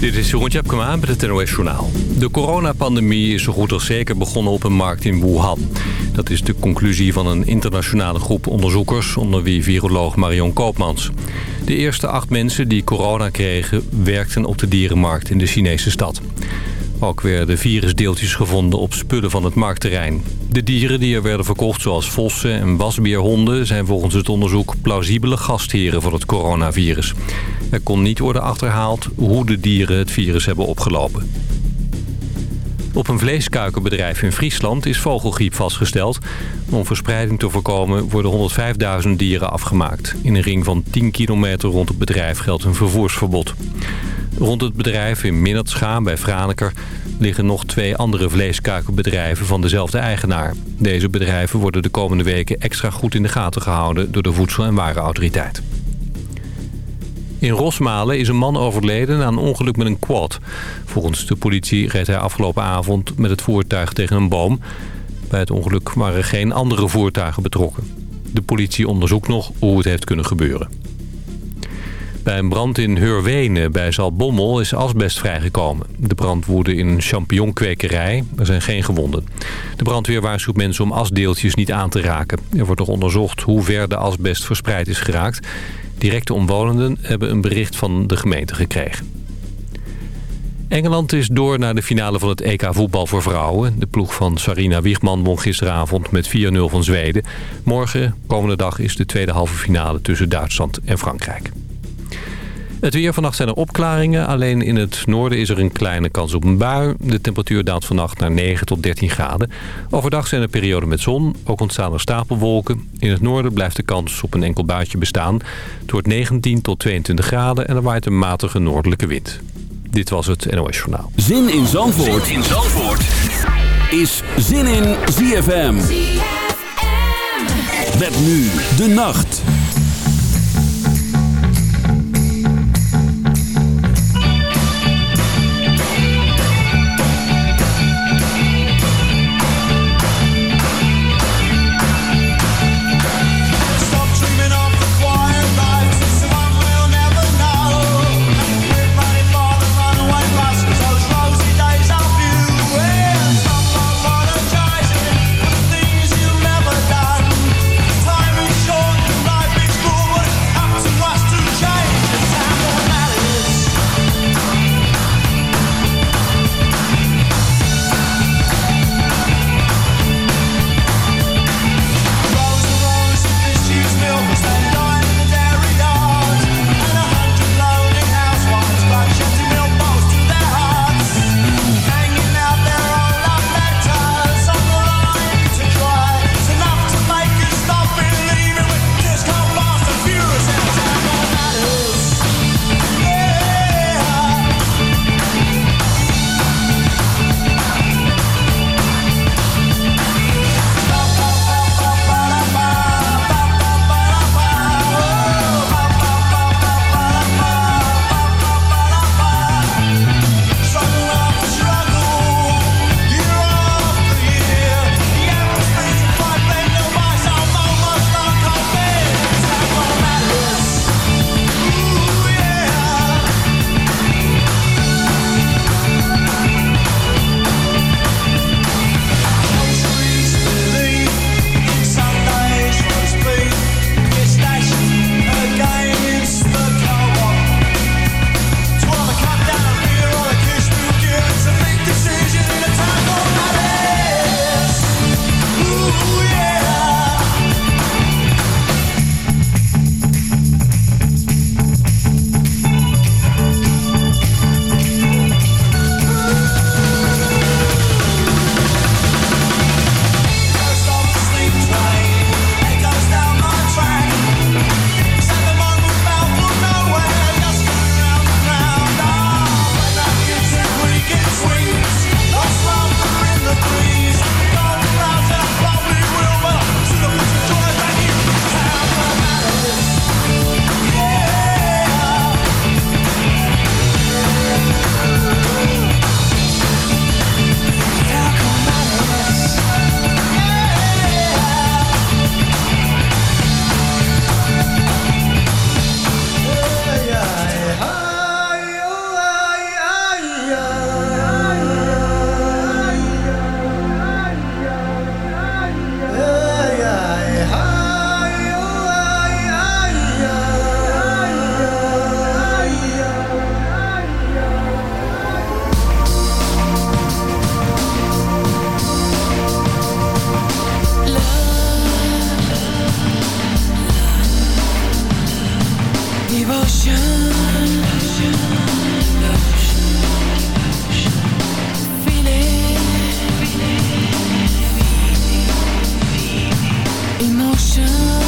Dit is Jeroen Tjepkema met het NOS Journaal. De coronapandemie is zo goed als zeker begonnen op een markt in Wuhan. Dat is de conclusie van een internationale groep onderzoekers... onder wie viroloog Marion Koopmans. De eerste acht mensen die corona kregen... werkten op de dierenmarkt in de Chinese stad. Ook werden virusdeeltjes gevonden op spullen van het marktterrein. De dieren die er werden verkocht, zoals vossen en wasbeerhonden... zijn volgens het onderzoek plausibele gastheren van het coronavirus. Er kon niet worden achterhaald hoe de dieren het virus hebben opgelopen. Op een vleeskuikenbedrijf in Friesland is vogelgriep vastgesteld. Om verspreiding te voorkomen worden 105.000 dieren afgemaakt. In een ring van 10 kilometer rond het bedrijf geldt een vervoersverbod. Rond het bedrijf in Minnatscha bij Franeker liggen nog twee andere vleeskuikenbedrijven van dezelfde eigenaar. Deze bedrijven worden de komende weken extra goed in de gaten gehouden door de Voedsel- en Warenautoriteit. In Rosmalen is een man overleden na een ongeluk met een quad. Volgens de politie reed hij afgelopen avond met het voertuig tegen een boom. Bij het ongeluk waren geen andere voertuigen betrokken. De politie onderzoekt nog hoe het heeft kunnen gebeuren. Bij een brand in Hurwenen bij Zalbommel is asbest vrijgekomen. De brand woedde in een champignonkwekerij. Er zijn geen gewonden. De brandweer waarschuwt mensen om asdeeltjes niet aan te raken. Er wordt nog onderzocht hoe ver de asbest verspreid is geraakt. Directe omwonenden hebben een bericht van de gemeente gekregen. Engeland is door naar de finale van het EK voetbal voor vrouwen. De ploeg van Sarina Wiegman won gisteravond met 4-0 van Zweden. Morgen, komende dag, is de tweede halve finale tussen Duitsland en Frankrijk. Het weer vannacht zijn er opklaringen. Alleen in het noorden is er een kleine kans op een bui. De temperatuur daalt vannacht naar 9 tot 13 graden. Overdag zijn er perioden met zon. Ook ontstaan er stapelwolken. In het noorden blijft de kans op een enkel buitje bestaan. Het wordt 19 tot 22 graden en er waait een matige noordelijke wind. Dit was het NOS Journaal. Zin in Zandvoort, zin in Zandvoort. is Zin in ZFM. ZFM. Met nu de nacht. Emotion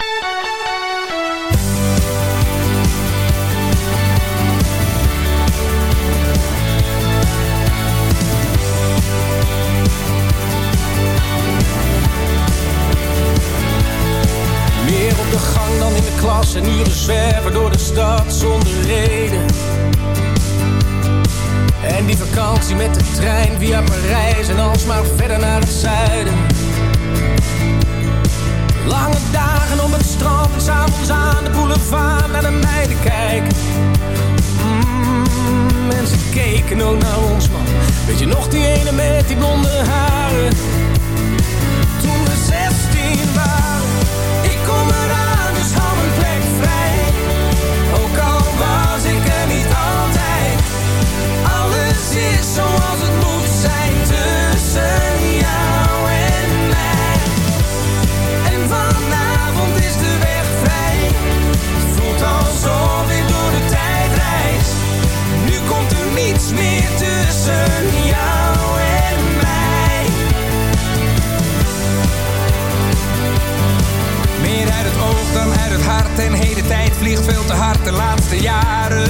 En uren zwerven door de stad zonder reden. En die vakantie met de trein via Parijs en alsmaar verder naar het zuiden. Lange dagen op het strand en s'avonds aan de boulevard naar de meiden kijken. Mm, mensen keken ook naar ons man. Weet je nog die ene met die blonde haren? Toen we 16 waren. Dan uit het hart. En heden tijd vliegt veel te hard de laatste jaren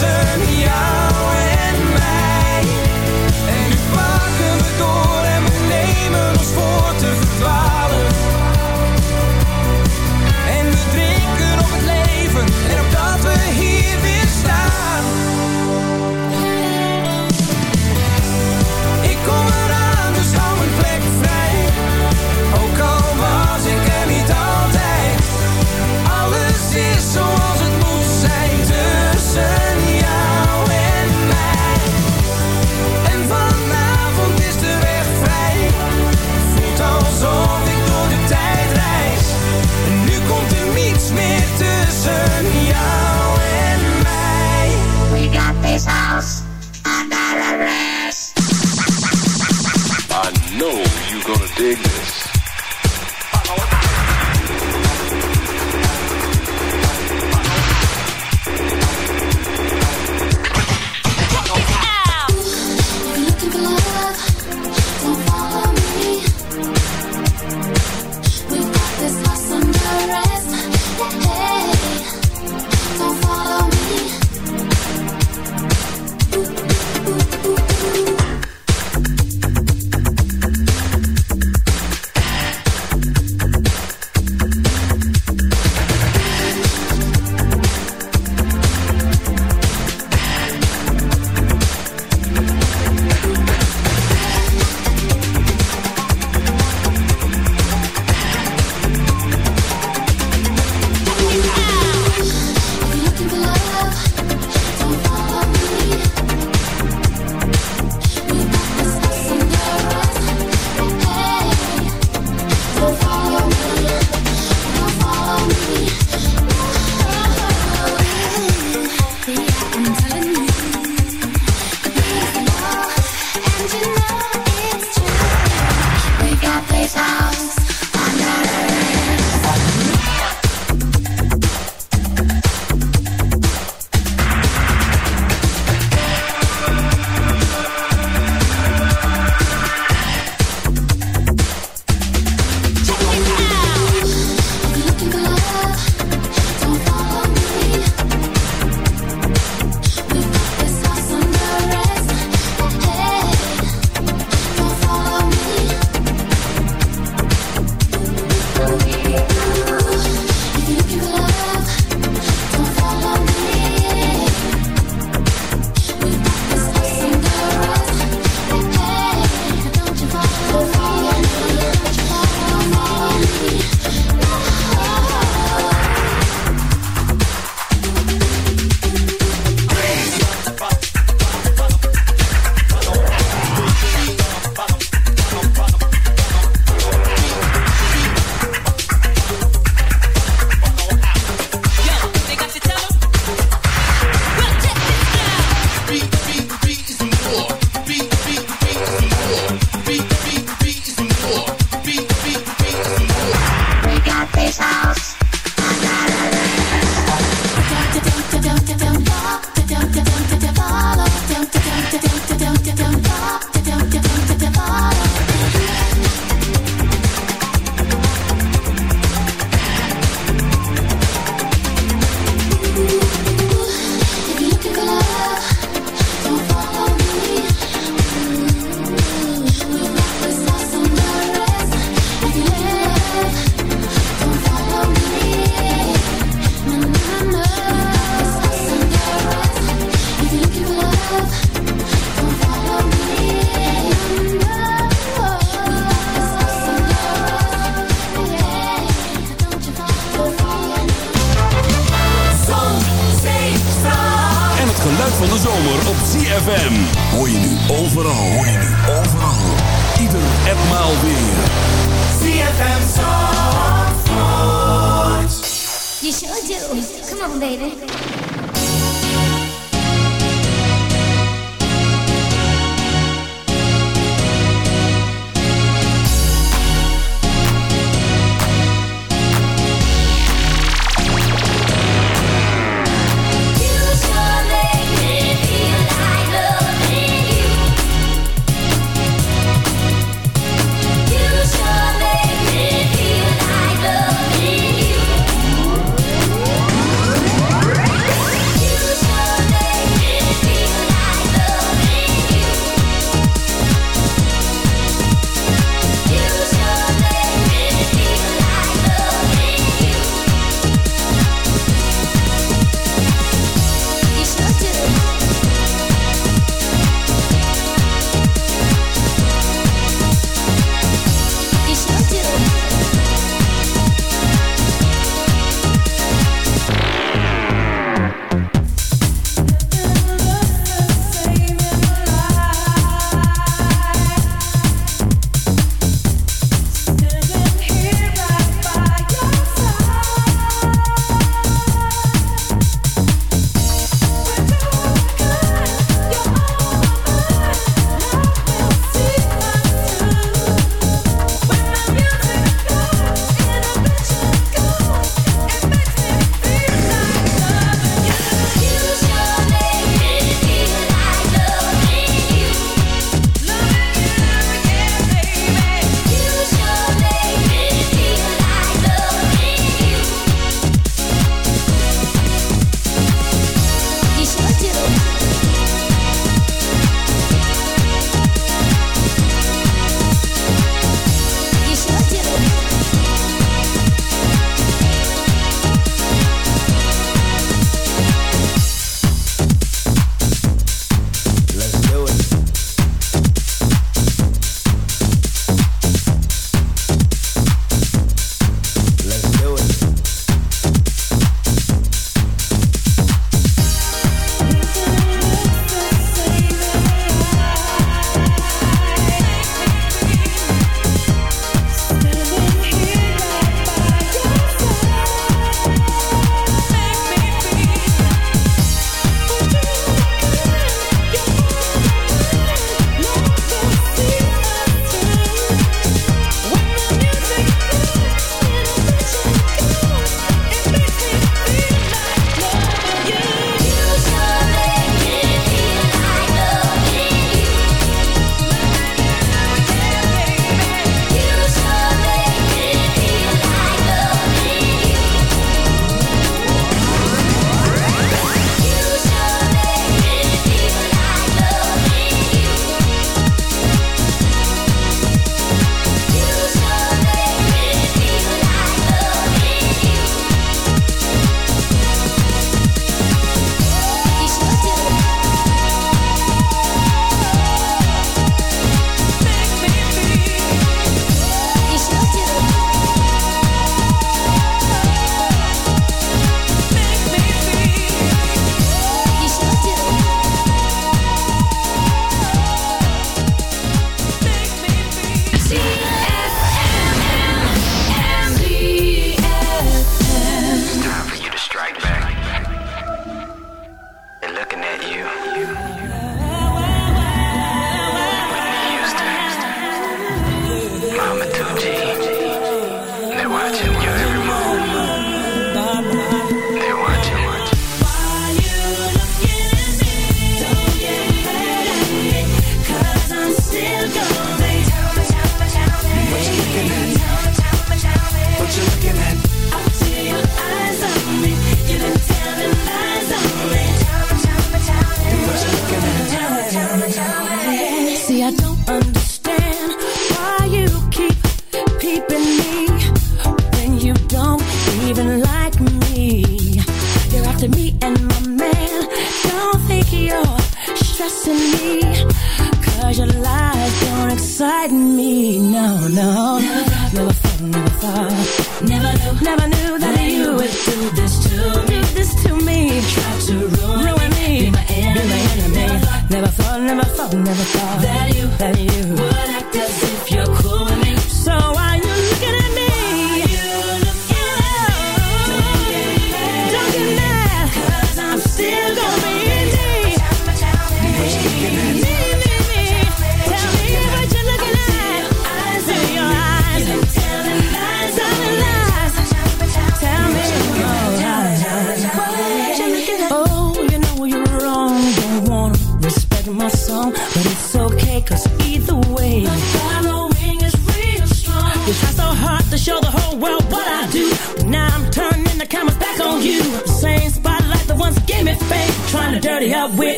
tussen jou his house.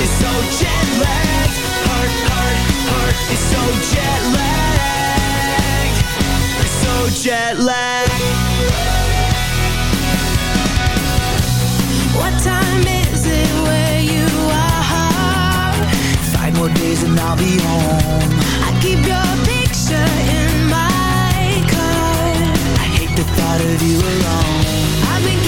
It's so jet lagged. Heart, heart, heart so jet so jet. What time is it where you are? Five more days and I'll be home. I keep your picture in my car. I hate the thought of you alone. I've been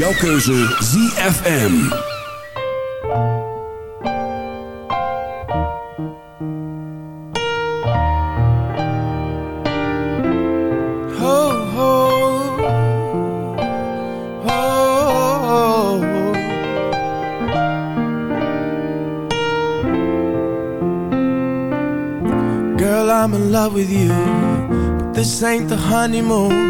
jouw keuze ZFM. Girl, I'm in love with you, but this ain't the honeymoon.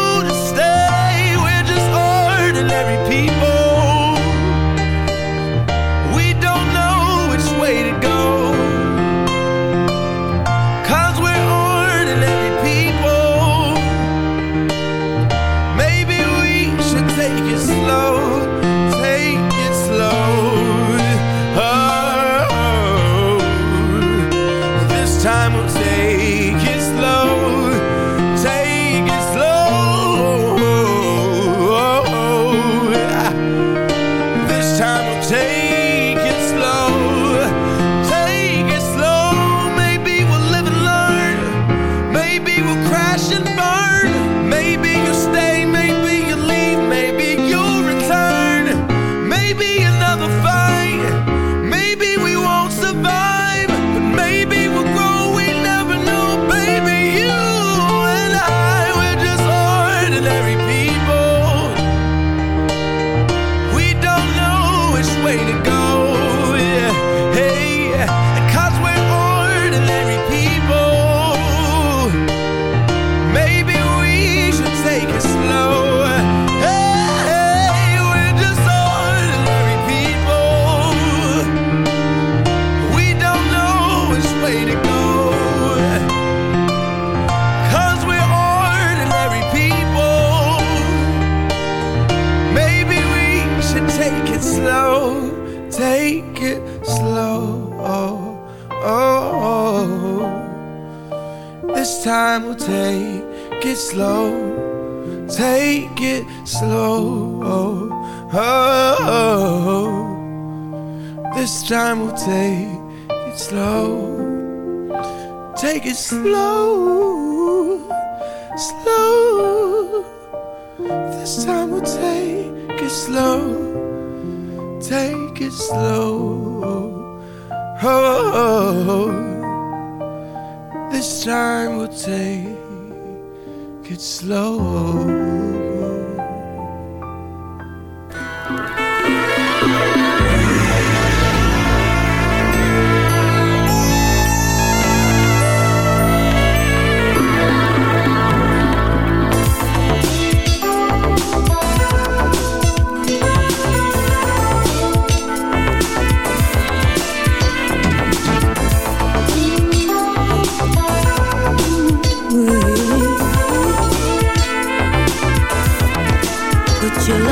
ordinary people.